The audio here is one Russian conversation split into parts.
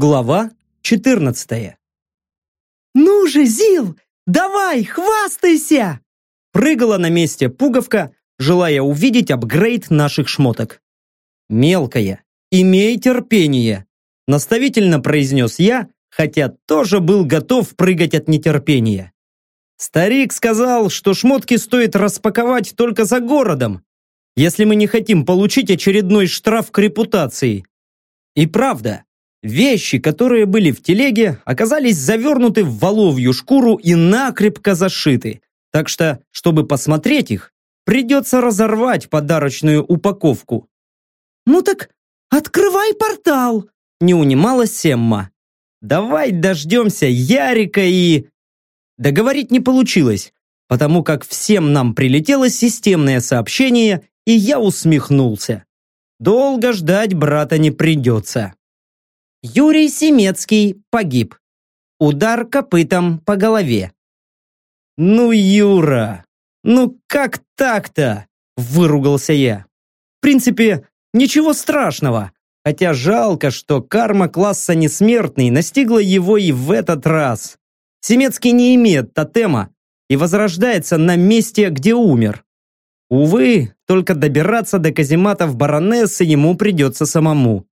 Глава 14 «Ну же, Зил, давай, хвастайся!» Прыгала на месте пуговка, желая увидеть апгрейд наших шмоток. «Мелкая, имей терпение!» Наставительно произнес я, хотя тоже был готов прыгать от нетерпения. Старик сказал, что шмотки стоит распаковать только за городом, если мы не хотим получить очередной штраф к репутации. И правда, вещи, которые были в телеге, оказались завернуты в воловью шкуру и накрепко зашиты, так что, чтобы посмотреть их, придется разорвать подарочную упаковку. «Ну так открывай портал!» не унималась Семма. «Давай дождемся Ярика и...» Договорить не получилось, потому как всем нам прилетело системное сообщение, и я усмехнулся. Долго ждать брата не придется. Юрий Семецкий погиб. Удар копытом по голове. «Ну, Юра, ну как так-то?» – выругался я. В принципе, ничего страшного, хотя жалко, что карма класса несмертный настигла его и в этот раз. Семецкий не имеет тотема и возрождается на месте, где умер. Увы, только добираться до казематов баронессы ему придется самому.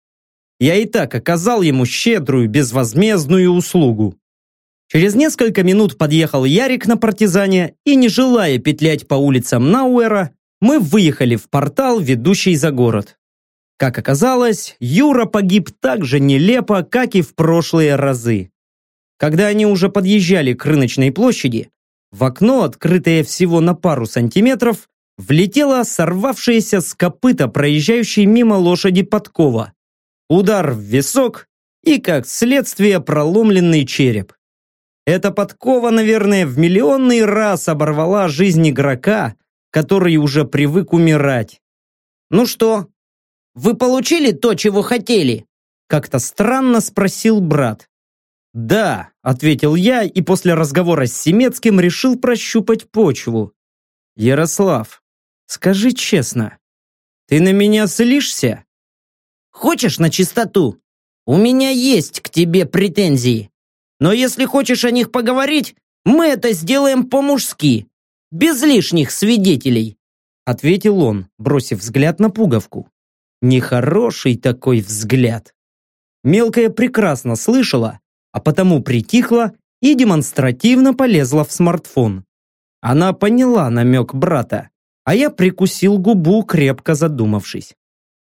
Я и так оказал ему щедрую, безвозмездную услугу. Через несколько минут подъехал Ярик на партизане, и не желая петлять по улицам Науэра, мы выехали в портал, ведущий за город. Как оказалось, Юра погиб так же нелепо, как и в прошлые разы. Когда они уже подъезжали к рыночной площади, в окно, открытое всего на пару сантиметров, влетела сорвавшаяся с копыта проезжающей мимо лошади подкова. Удар в висок и, как следствие, проломленный череп. Эта подкова, наверное, в миллионный раз оборвала жизнь игрока, который уже привык умирать. «Ну что, вы получили то, чего хотели?» Как-то странно спросил брат. «Да», — ответил я и после разговора с Семецким решил прощупать почву. «Ярослав, скажи честно, ты на меня злишься?» «Хочешь на чистоту? У меня есть к тебе претензии. Но если хочешь о них поговорить, мы это сделаем по-мужски, без лишних свидетелей», ответил он, бросив взгляд на пуговку. Нехороший такой взгляд. Мелкая прекрасно слышала, а потому притихла и демонстративно полезла в смартфон. Она поняла намек брата, а я прикусил губу, крепко задумавшись.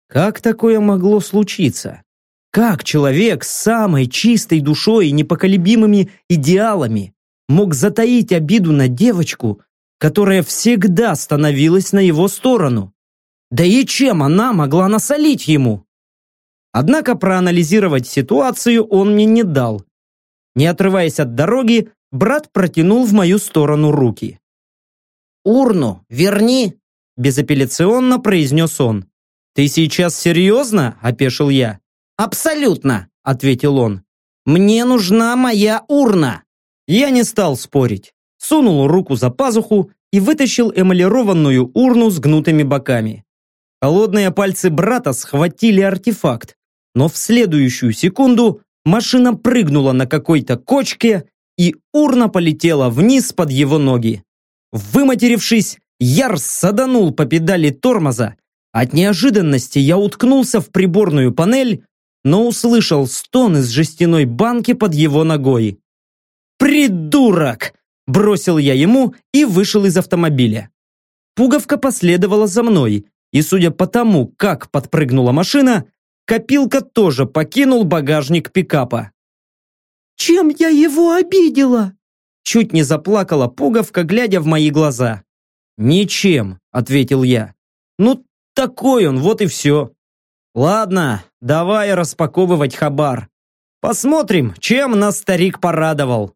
Как такое могло случиться? Как человек с самой чистой душой и непоколебимыми идеалами мог затаить обиду на девочку, которая всегда становилась на его сторону? Да и чем она могла насолить ему? Однако проанализировать ситуацию он мне не дал, не отрываясь от дороги, брат протянул в мою сторону руки. «Урну верни!» – безапелляционно произнес он. «Ты сейчас серьезно?» – опешил я. «Абсолютно!» – ответил он. «Мне нужна моя урна!» Я не стал спорить. Сунул руку за пазуху и вытащил эмалированную урну с гнутыми боками. Холодные пальцы брата схватили артефакт, но в следующую секунду Машина прыгнула на какой-то кочке, и урна полетела вниз под его ноги. Выматерившись, Яр саданул по педали тормоза. От неожиданности я уткнулся в приборную панель, но услышал стон из жестяной банки под его ногой. «Придурок!» – бросил я ему и вышел из автомобиля. Пуговка последовала за мной, и судя по тому, как подпрыгнула машина, Копилка тоже покинул багажник пикапа. «Чем я его обидела?» Чуть не заплакала пуговка, глядя в мои глаза. «Ничем», — ответил я. «Ну, такой он, вот и все. Ладно, давай распаковывать хабар. Посмотрим, чем нас старик порадовал».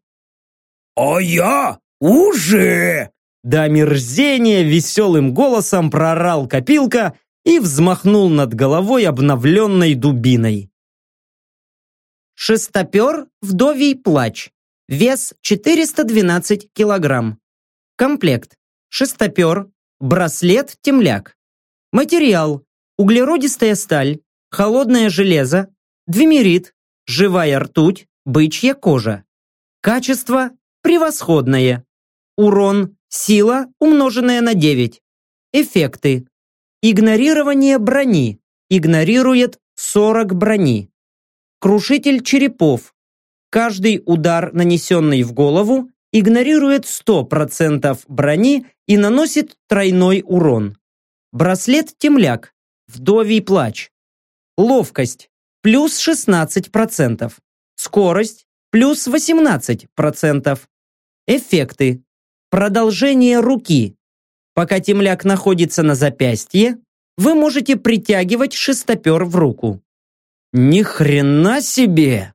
«А я уже!» До мерзения веселым голосом прорал копилка и взмахнул над головой обновленной дубиной. Шестопер вдовий плач. Вес 412 килограмм. Комплект. Шестопер. Браслет темляк. Материал. Углеродистая сталь. Холодное железо. Двемерит. Живая ртуть, бычья кожа. Качество превосходное. Урон, сила, умноженная на 9. Эффекты. Игнорирование брони. Игнорирует 40 брони. Крушитель черепов. Каждый удар, нанесенный в голову, игнорирует 100% брони и наносит тройной урон. Браслет-темляк. Вдовий плач. Ловкость. Плюс 16%. Скорость. Плюс 18%. Эффекты. Продолжение руки. Пока темляк находится на запястье, вы можете притягивать шестопер в руку. Ни хрена себе!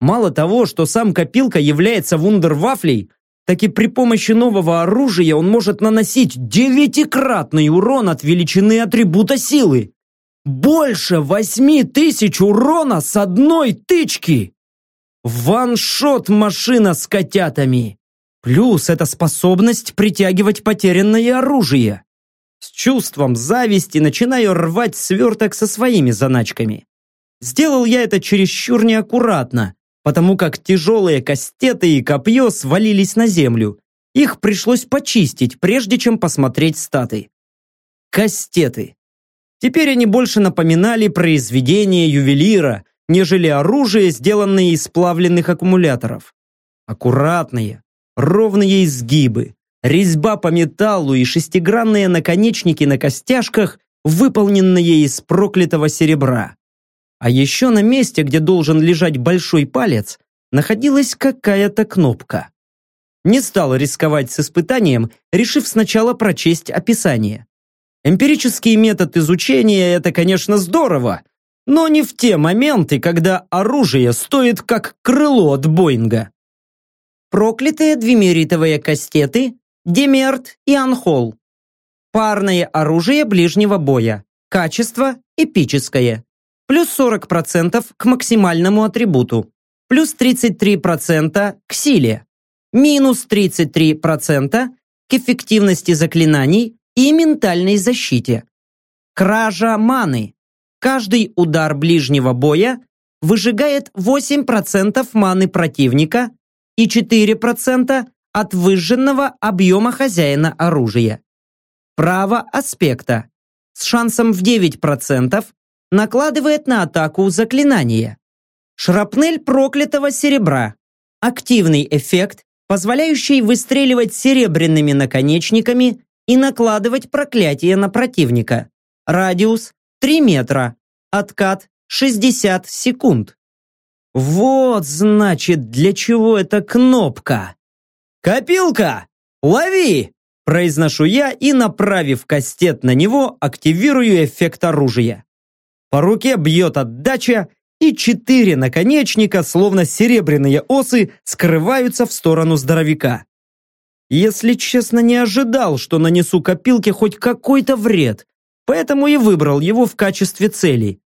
Мало того, что сам копилка является вундервафлей, так и при помощи нового оружия он может наносить девятикратный урон от величины атрибута силы. Больше восьми тысяч урона с одной тычки! Ваншот машина с котятами! Плюс это способность притягивать потерянное оружие. С чувством зависти начинаю рвать сверток со своими заначками. Сделал я это чересчур неаккуратно, потому как тяжелые кастеты и копье свалились на землю. Их пришлось почистить, прежде чем посмотреть статы. Кастеты. Теперь они больше напоминали произведение ювелира, нежели оружие, сделанное из сплавленных аккумуляторов. Аккуратные, ровные изгибы, резьба по металлу и шестигранные наконечники на костяшках, выполненные из проклятого серебра. А еще на месте, где должен лежать большой палец, находилась какая-то кнопка. Не стал рисковать с испытанием, решив сначала прочесть описание. Эмпирический метод изучения – это, конечно, здорово, но не в те моменты, когда оружие стоит как крыло от Боинга. Проклятые двимеритовые кастеты, демерт и анхол. Парное оружие ближнего боя. Качество эпическое плюс 40% к максимальному атрибуту, плюс 33% к силе, минус 33% к эффективности заклинаний и ментальной защите. Кража маны. Каждый удар ближнего боя выжигает 8% маны противника и 4% от выжженного объема хозяина оружия. Право аспекта с шансом в 9% накладывает на атаку заклинание. Шрапнель проклятого серебра. Активный эффект, позволяющий выстреливать серебряными наконечниками и накладывать проклятие на противника. Радиус 3 метра. Откат 60 секунд. Вот, значит, для чего эта кнопка. «Копилка! Лови!» Произношу я и, направив кастет на него, активирую эффект оружия. По руке бьет отдача, и четыре наконечника, словно серебряные осы, скрываются в сторону здоровяка. Если честно, не ожидал, что нанесу копилке хоть какой-то вред, поэтому и выбрал его в качестве цели.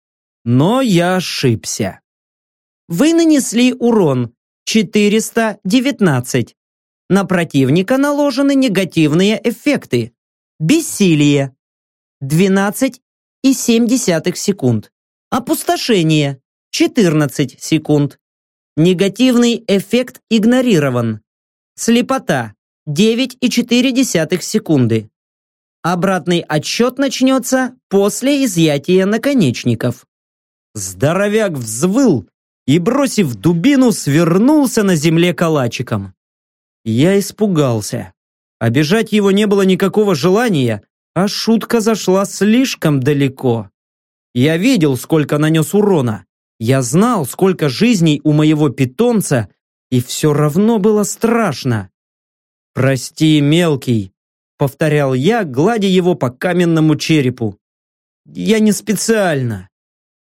Но я ошибся. Вы нанесли урон 419. На противника наложены негативные эффекты. Бессилие 12 и 7 секунд. Опустошение 14 секунд. Негативный эффект игнорирован. Слепота 9,4 секунды. Обратный отсчет начнется после изъятия наконечников. Здоровяк взвыл и, бросив дубину, свернулся на земле калачиком. Я испугался. Обижать его не было никакого желания, а шутка зашла слишком далеко. Я видел, сколько нанес урона. Я знал, сколько жизней у моего питомца, и все равно было страшно. «Прости, мелкий», — повторял я, гладя его по каменному черепу. «Я не специально».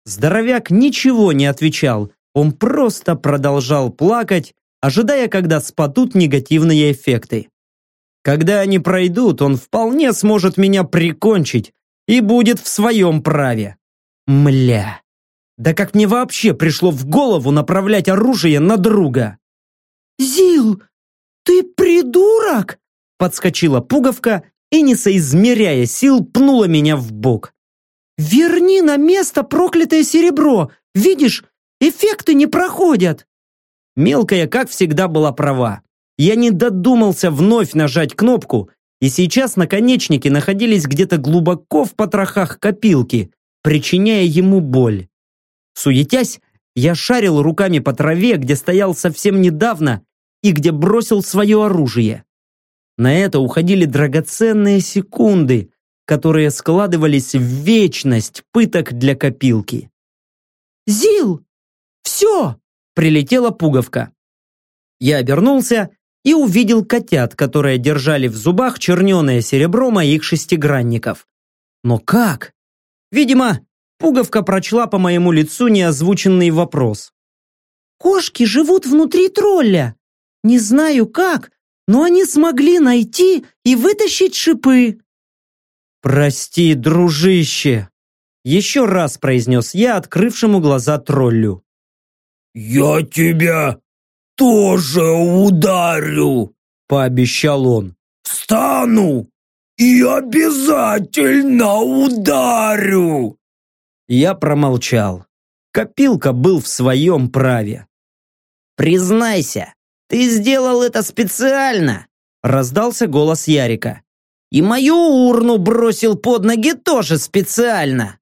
Здоровяк ничего не отвечал, он просто продолжал плакать, ожидая, когда спадут негативные эффекты. Когда они пройдут, он вполне сможет меня прикончить и будет в своем праве. Мля. Да как мне вообще пришло в голову направлять оружие на друга? «Зил, ты придурок!» Подскочила пуговка и, не соизмеряя сил, пнула меня в бок. «Верни на место проклятое серебро! Видишь, Эффекты не проходят!» Мелкая, как всегда, была права. Я не додумался вновь нажать кнопку, и сейчас наконечники находились где-то глубоко в потрохах копилки, причиняя ему боль. Суетясь, я шарил руками по траве, где стоял совсем недавно и где бросил свое оружие. На это уходили драгоценные секунды, которые складывались в вечность пыток для копилки. «Зил! Все!» – прилетела пуговка. Я обернулся и увидел котят, которые держали в зубах черненое серебро моих шестигранников. Но как? Видимо, пуговка прочла по моему лицу неозвученный вопрос. «Кошки живут внутри тролля. Не знаю как, но они смогли найти и вытащить шипы». «Прости, дружище!» Еще раз произнес я открывшему глаза троллю. «Я тебя тоже ударю!» Пообещал он. «Встану и обязательно ударю!» Я промолчал. Копилка был в своем праве. «Признайся, ты сделал это специально!» Раздался голос Ярика. «И мою урну бросил под ноги тоже специально!»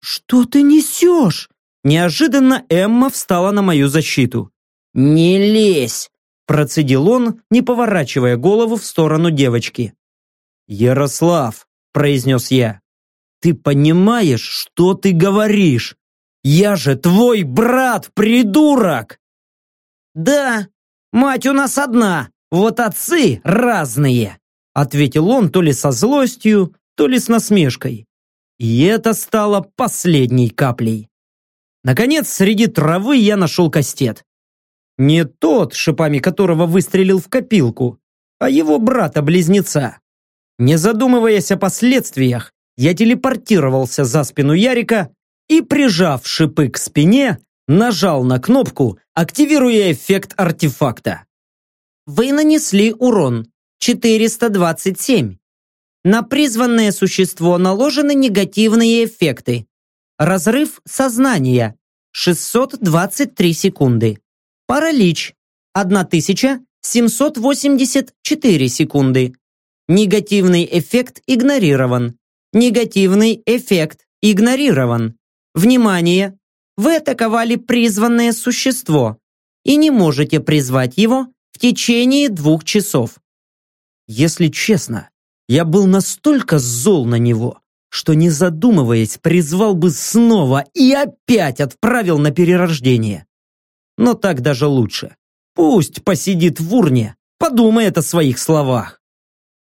«Что ты несешь?» Неожиданно Эмма встала на мою защиту. «Не лезь!» Процедил он, не поворачивая голову в сторону девочки. «Ярослав», — произнес я, — «ты понимаешь, что ты говоришь? Я же твой брат, придурок!» «Да, мать у нас одна, вот отцы разные», ответил он то ли со злостью, то ли с насмешкой. И это стало последней каплей. Наконец, среди травы я нашел кастет. Не тот, шипами которого выстрелил в копилку, а его брата-близнеца. Не задумываясь о последствиях, я телепортировался за спину Ярика и, прижав шипы к спине, нажал на кнопку, активируя эффект артефакта. Вы нанесли урон 427. На призванное существо наложены негативные эффекты. Разрыв сознания 623 секунды. Паралич 1784 секунды. Негативный эффект игнорирован. Негативный эффект игнорирован. Внимание! Вы атаковали призванное существо и не можете призвать его в течение двух часов. Если честно, я был настолько зол на него, что не задумываясь, призвал бы снова и опять отправил на перерождение. Но так даже лучше. Пусть посидит в урне, подумает о своих словах.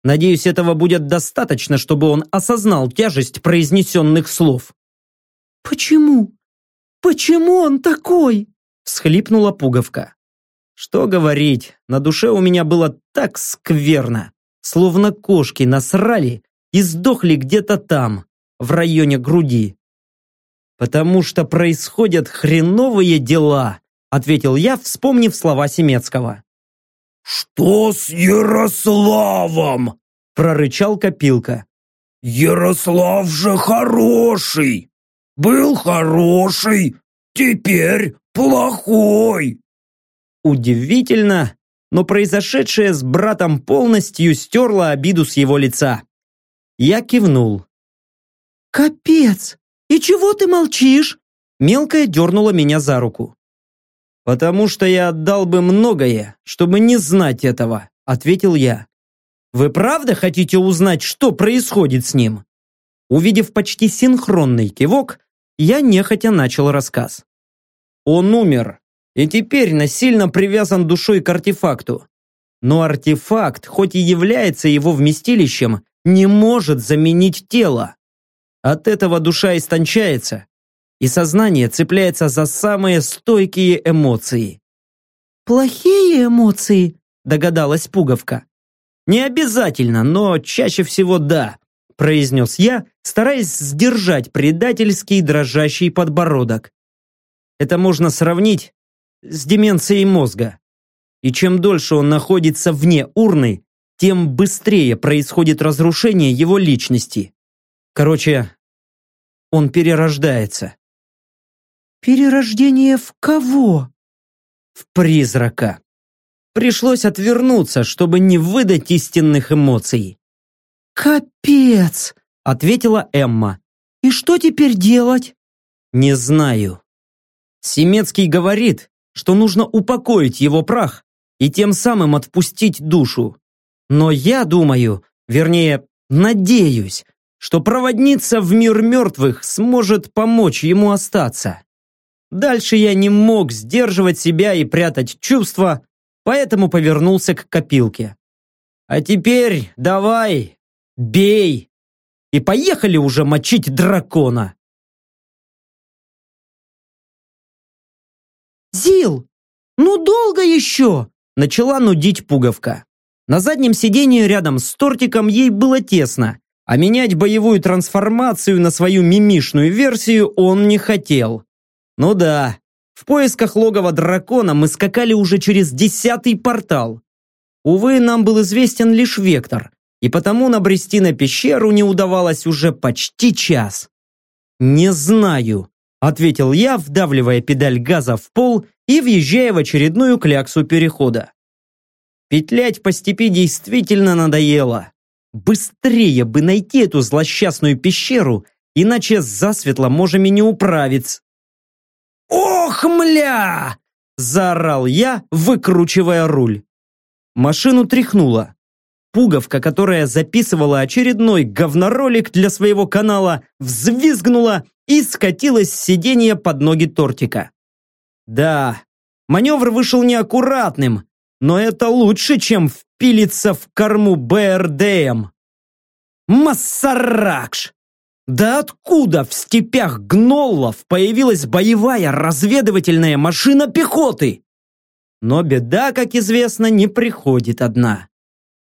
Надеюсь, этого будет достаточно, чтобы он осознал тяжесть произнесенных слов. «Почему? Почему он такой?» всхлипнула пуговка. Что говорить, на душе у меня было так скверно словно кошки насрали и сдохли где-то там, в районе груди. «Потому что происходят хреновые дела», ответил я, вспомнив слова Семецкого. «Что с Ярославом?» прорычал Копилка. «Ярослав же хороший! Был хороший, теперь плохой!» Удивительно, но произошедшее с братом полностью стерло обиду с его лица. Я кивнул. «Капец! И чего ты молчишь?» Мелкая дернула меня за руку. «Потому что я отдал бы многое, чтобы не знать этого», ответил я. «Вы правда хотите узнать, что происходит с ним?» Увидев почти синхронный кивок, я нехотя начал рассказ. Он умер и теперь насильно привязан душой к артефакту. Но артефакт, хоть и является его вместилищем, не может заменить тело. От этого душа истончается, и сознание цепляется за самые стойкие эмоции. «Плохие эмоции?» – догадалась Пуговка. «Не обязательно, но чаще всего да», – произнес я, стараясь сдержать предательский дрожащий подбородок. Это можно сравнить с деменцией мозга. И чем дольше он находится вне урны, тем быстрее происходит разрушение его личности. Короче, он перерождается. Перерождение в кого? В призрака. Пришлось отвернуться, чтобы не выдать истинных эмоций. «Капец!» — ответила Эмма. «И что теперь делать?» «Не знаю». Семецкий говорит, что нужно упокоить его прах и тем самым отпустить душу. Но я думаю, вернее, надеюсь, что проводница в мир мертвых сможет помочь ему остаться. Дальше я не мог сдерживать себя и прятать чувства, поэтому повернулся к копилке. А теперь давай, бей! И поехали уже мочить дракона! «Зил, ну долго еще?» Начала нудить пуговка. На заднем сиденье рядом с тортиком ей было тесно, а менять боевую трансформацию на свою мимишную версию он не хотел. Ну да, в поисках логова дракона мы скакали уже через десятый портал. Увы, нам был известен лишь вектор, и потому набрести на пещеру не удавалось уже почти час. «Не знаю», — ответил я, вдавливая педаль газа в пол и въезжая в очередную кляксу перехода. Петлять по степи действительно надоело. Быстрее бы найти эту злосчастную пещеру, иначе засветло можем и не управиться. «Ох, мля!» – заорал я, выкручивая руль. Машину тряхнуло. Пуговка, которая записывала очередной говноролик для своего канала, взвизгнула и скатилась с сиденья под ноги тортика. Да, маневр вышел неаккуратным, но это лучше, чем впилиться в корму БРДМ. Массаракш! Да откуда в степях гноллов появилась боевая разведывательная машина пехоты? Но беда, как известно, не приходит одна.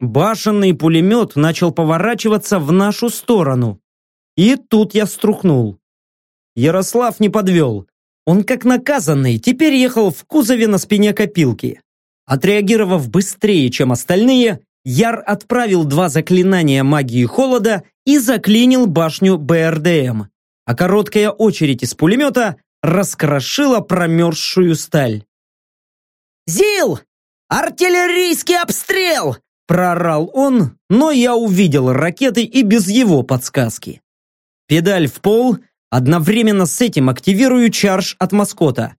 Башенный пулемет начал поворачиваться в нашу сторону. И тут я струхнул. Ярослав не подвел. Он, как наказанный, теперь ехал в кузове на спине копилки. Отреагировав быстрее, чем остальные, Яр отправил два заклинания магии холода и заклинил башню БРДМ, а короткая очередь из пулемета раскрошила промерзшую сталь. «Зил! Артиллерийский обстрел!» Прорал он, но я увидел ракеты и без его подсказки. Педаль в пол, одновременно с этим активирую чарж от маскота.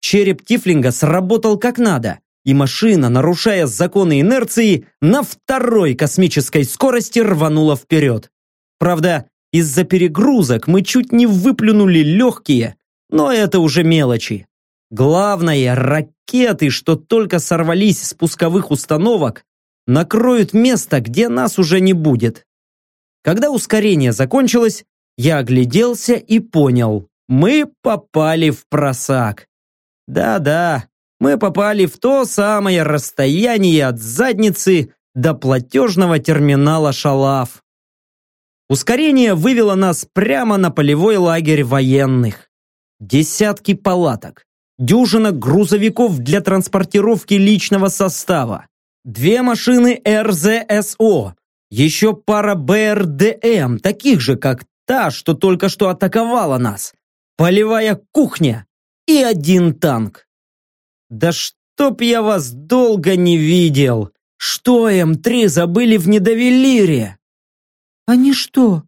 Череп Тифлинга сработал как надо, и машина, нарушая законы инерции, на второй космической скорости рванула вперед. Правда, из-за перегрузок мы чуть не выплюнули легкие, но это уже мелочи. Главное, ракеты, что только сорвались с пусковых установок, накроют место, где нас уже не будет. Когда ускорение закончилось, я огляделся и понял, мы попали в просак. Да-да, мы попали в то самое расстояние от задницы до платежного терминала «Шалав». Ускорение вывело нас прямо на полевой лагерь военных. Десятки палаток, дюжина грузовиков для транспортировки личного состава, две машины РЗСО, еще пара БРДМ, таких же, как та, что только что атаковала нас, полевая кухня и один танк. Да чтоб я вас долго не видел! Что М3 забыли в Недовелире? Они что,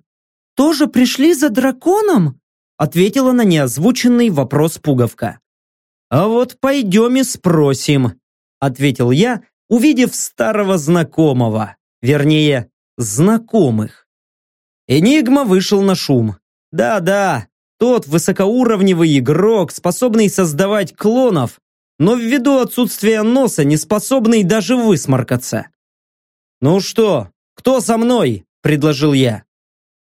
тоже пришли за драконом? Ответила на неозвученный вопрос пуговка. А вот пойдем и спросим, ответил я, увидев старого знакомого, вернее, знакомых. Энигма вышел на шум. Да-да, тот высокоуровневый игрок, способный создавать клонов, но ввиду отсутствия носа не способный даже высморкаться. «Ну что, кто со мной?» – предложил я.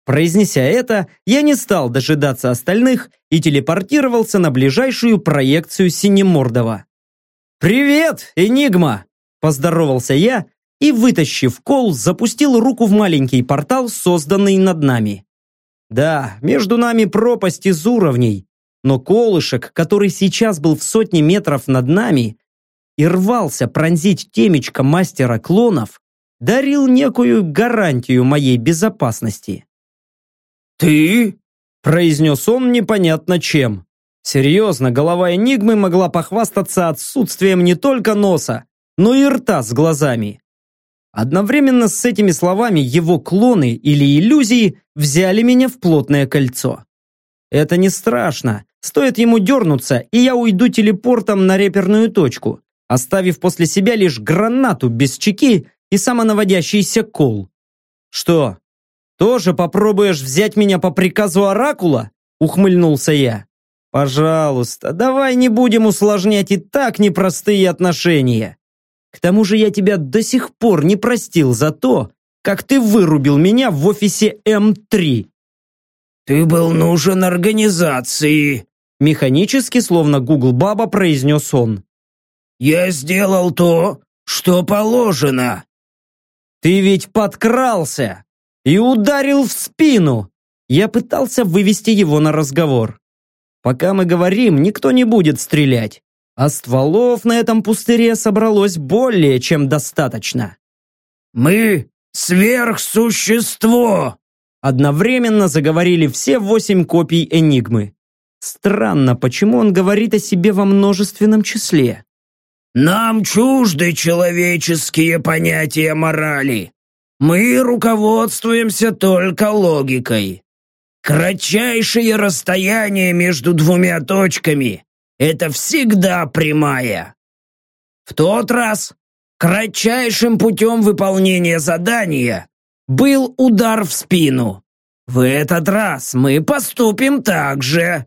Произнеся это, я не стал дожидаться остальных и телепортировался на ближайшую проекцию Синемордова. «Привет, Энигма!» – поздоровался я и, вытащив кол, запустил руку в маленький портал, созданный над нами. Да, между нами пропасть из уровней, но колышек, который сейчас был в сотне метров над нами и рвался пронзить темечко мастера клонов, дарил некую гарантию моей безопасности. «Ты?» – произнес он непонятно чем. Серьезно, голова Энигмы могла похвастаться отсутствием не только носа, но и рта с глазами. Одновременно с этими словами его клоны или иллюзии взяли меня в плотное кольцо. Это не страшно. Стоит ему дернуться, и я уйду телепортом на реперную точку, оставив после себя лишь гранату без чеки и самонаводящийся кол. Что, тоже попробуешь взять меня по приказу Оракула? Ухмыльнулся я. Пожалуйста, давай не будем усложнять и так непростые отношения. К тому же я тебя до сих пор не простил за то, как ты вырубил меня в офисе М3. Ты был нужен организации, механически, словно Google Баба, произнес он. Я сделал то, что положено. Ты ведь подкрался и ударил в спину. Я пытался вывести его на разговор. Пока мы говорим, никто не будет стрелять, а стволов на этом пустыре собралось более чем достаточно. Мы сверхсущество, Одновременно заговорили все восемь копий Энигмы. Странно, почему он говорит о себе во множественном числе? Нам чужды человеческие понятия морали. Мы руководствуемся только логикой. Кратчайшее расстояние между двумя точками – это всегда прямая. В тот раз кратчайшим путем выполнения задания был удар в спину. В этот раз мы поступим так же.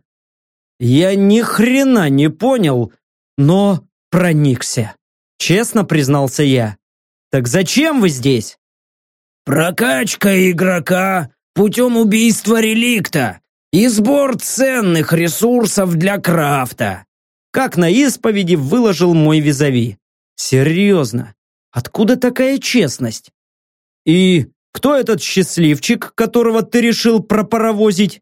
Я ни хрена не понял, но проникся. Честно признался я. Так зачем вы здесь? Прокачка игрока путем убийства реликта и сбор ценных ресурсов для крафта. Как на исповеди выложил мой визави. Серьезно, откуда такая честность? И кто этот счастливчик, которого ты решил пропаровозить?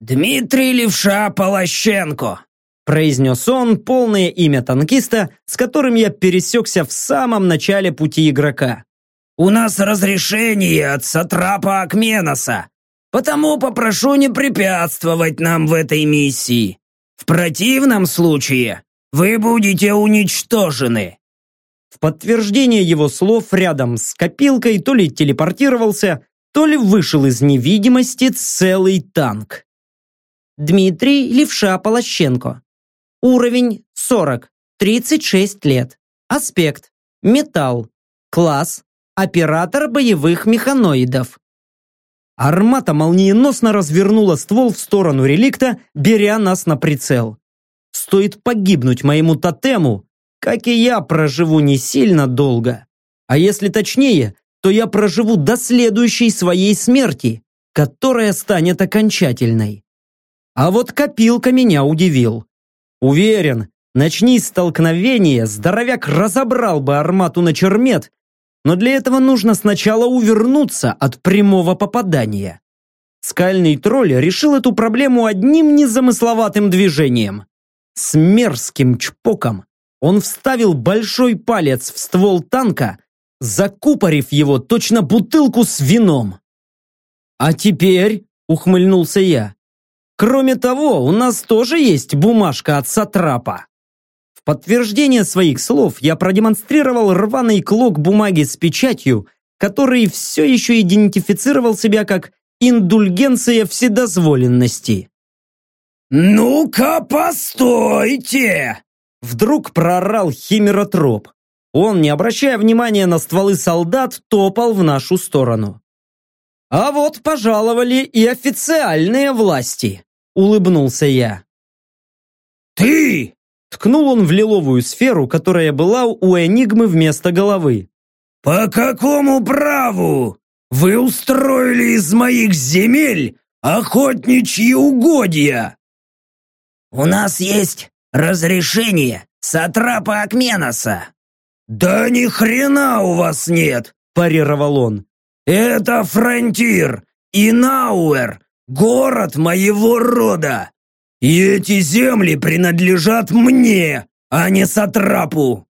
Дмитрий Левша Полощенко, произнес он полное имя танкиста, с которым я пересекся в самом начале пути игрока. «У нас разрешение от Сатрапа Акменоса, потому попрошу не препятствовать нам в этой миссии. В противном случае вы будете уничтожены». В подтверждение его слов рядом с копилкой то ли телепортировался, то ли вышел из невидимости целый танк. Дмитрий Левша Полощенко. Уровень 40, 36 лет. Аспект. Металл. Класс. Оператор боевых механоидов. Армата молниеносно развернула ствол в сторону реликта, беря нас на прицел. Стоит погибнуть моему тотему, как и я проживу не сильно долго. А если точнее, то я проживу до следующей своей смерти, которая станет окончательной. А вот копилка меня удивил. Уверен, начни столкновение, здоровяк разобрал бы армату на чермет, но для этого нужно сначала увернуться от прямого попадания. Скальный тролль решил эту проблему одним незамысловатым движением. С мерзким чпоком он вставил большой палец в ствол танка, закупорив его точно бутылку с вином. «А теперь», — ухмыльнулся я, «кроме того, у нас тоже есть бумажка от Сатрапа». В подтверждение своих слов я продемонстрировал рваный клок бумаги с печатью, который все еще идентифицировал себя как индульгенция вседозволенности. «Ну-ка, постойте!» Вдруг проорал химеротроп. Он, не обращая внимания на стволы солдат, топал в нашу сторону. «А вот пожаловали и официальные власти», — улыбнулся я. «Ты!» — ткнул он в лиловую сферу, которая была у Энигмы вместо головы. «По какому праву вы устроили из моих земель охотничьи угодья?» «У нас есть «Разрешение сатрапа Акменоса!» «Да ни хрена у вас нет!» – парировал он. «Это Фронтир и Науэр, город моего рода! И эти земли принадлежат мне, а не сатрапу!»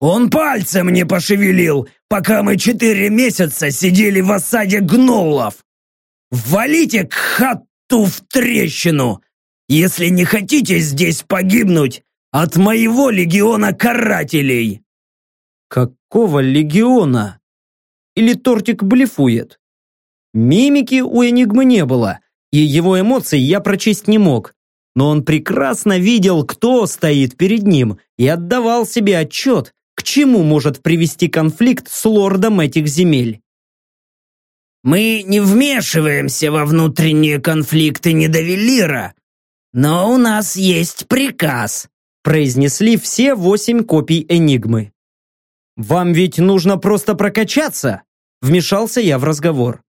Он пальцем не пошевелил, пока мы четыре месяца сидели в осаде гноллов. Валите к хату в трещину, если не хотите здесь погибнуть от моего легиона карателей!» «Какого легиона?» Или тортик блефует? Мимики у Энигмы не было, и его эмоций я прочесть не мог. Но он прекрасно видел, кто стоит перед ним, и отдавал себе отчет, к чему может привести конфликт с лордом этих земель. «Мы не вмешиваемся во внутренние конфликты Недовелира, но у нас есть приказ», произнесли все восемь копий Энигмы. «Вам ведь нужно просто прокачаться!» Вмешался я в разговор.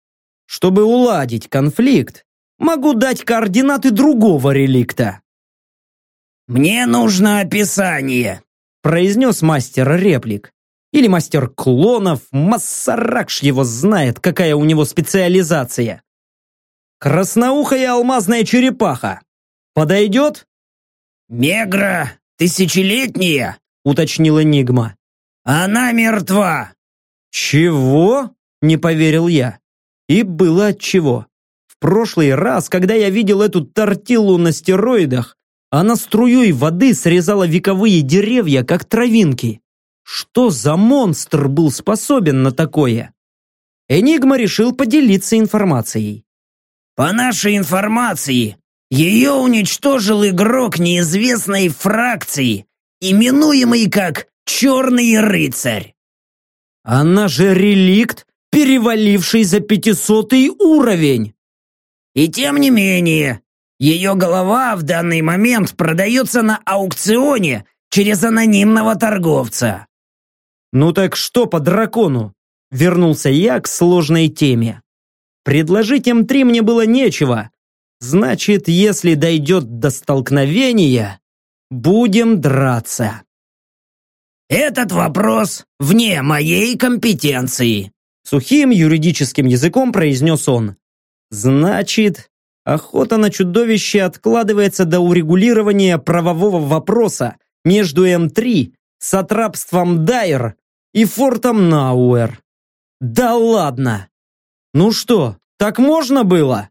«Чтобы уладить конфликт, могу дать координаты другого реликта». «Мне нужно описание», произнес мастер реплик. Или мастер клонов, Массаракш его знает, какая у него специализация. Красноухая алмазная черепаха. Подойдет? «Мегра тысячелетняя?» уточнил Энигма. «Она мертва!» «Чего?» – не поверил я. И было отчего. В прошлый раз, когда я видел эту тортилу на стероидах, она струей воды срезала вековые деревья, как травинки. Что за монстр был способен на такое? Энигма решил поделиться информацией. «По нашей информации, ее уничтожил игрок неизвестной фракции, именуемый как Черный рыцарь. Она же реликт, переваливший за пятисотый уровень. И тем не менее, ее голова в данный момент продается на аукционе через анонимного торговца. Ну так что по дракону? Вернулся я к сложной теме. Предложить М3 мне было нечего. Значит, если дойдет до столкновения, будем драться. Этот вопрос вне моей компетенции. Сухим юридическим языком произнес он. Значит, охота на чудовище откладывается до урегулирования правового вопроса между М3, сатрапством Дайер и фортом Науэр. Да ладно! Ну что, так можно было?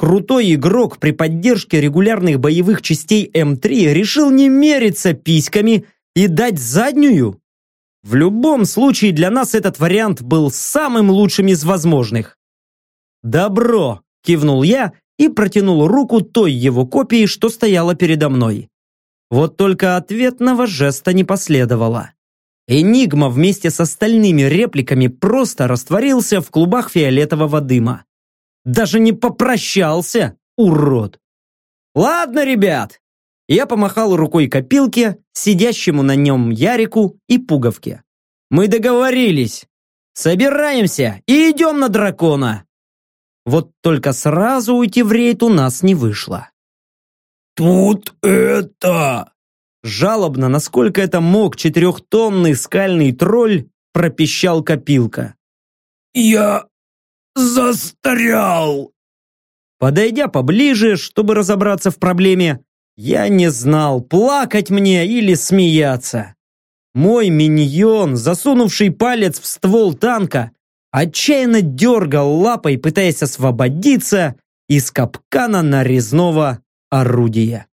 Крутой игрок при поддержке регулярных боевых частей М3 решил не мериться письками и дать заднюю? В любом случае для нас этот вариант был самым лучшим из возможных. «Добро!» – кивнул я и протянул руку той его копии, что стояла передо мной. Вот только ответного жеста не последовало. Энигма вместе с остальными репликами просто растворился в клубах фиолетового дыма. Даже не попрощался, урод. Ладно, ребят, я помахал рукой копилке, сидящему на нем Ярику и Пуговке. «Мы договорились! Собираемся и идем на дракона!» Вот только сразу уйти в рейд у нас не вышло. «Тут это...» Жалобно, насколько это мог четырехтонный скальный тролль, пропищал копилка. «Я застрял!» Подойдя поближе, чтобы разобраться в проблеме, я не знал, плакать мне или смеяться. Мой миньон, засунувший палец в ствол танка, отчаянно дергал лапой, пытаясь освободиться из капкана нарезного орудия.